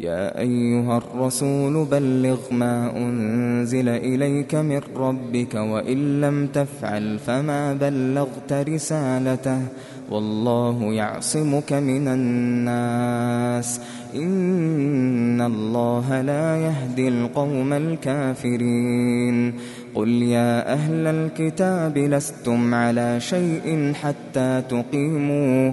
يا أيها الرسول بلغ ما أنزل إليك من ربك وإن لم تفعل فما بلغت رسالته والله يعصمك من الناس إن الله لا يهدي القوم الكافرين قل يا أهل الكتاب لستم على شيء حتى تقيموا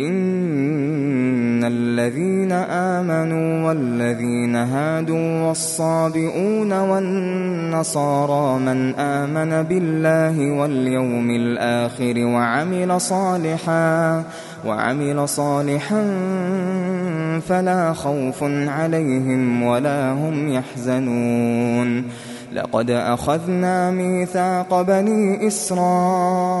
إن الذين آمنوا والذين هادوا والصابئون والنصارى من آمن بالله واليوم الآخر وعمل صالحا وعمل صالحا فلا خوف عليهم ولا هم يحزنون لقد أخذنا ميثاق بني إسرائيل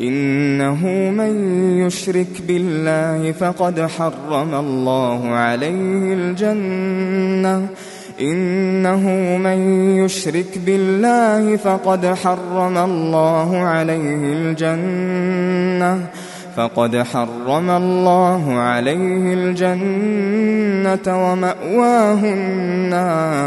إنه من يشرك بالله فقد حرم الله عليه الجنة. إنه من يشرك بالله فقد حرم الله عليه الجنة. فقد حرم الله عليه الجنة ومأواه النار.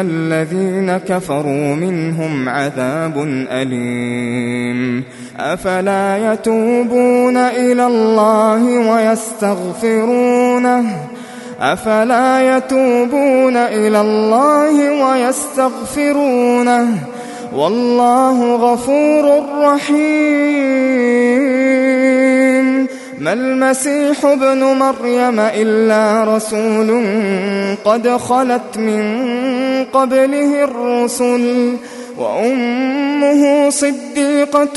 إِنَّ الَّذِينَ كَفَرُوا مِنْهُمْ عَذَابٌ أَلِيمٌ. أَفَلَا يَتُوبُونَ إِلَى اللَّهِ وَيَسْتَغْفِرُونَهُ؟ أفلا يتوبون إلى الله ويستغفرونه؟ والله غفور رحيم. ما المسيح ابن مريم إلا رسول قد خلت من قبله الرسل وأمه صديقة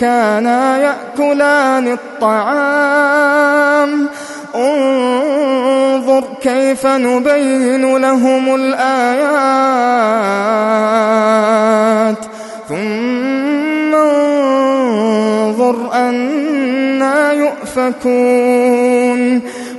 كانا يأكلان الطعام. انظر كيف نبين لهم الآيات. ثم انظر أنا يؤفكون.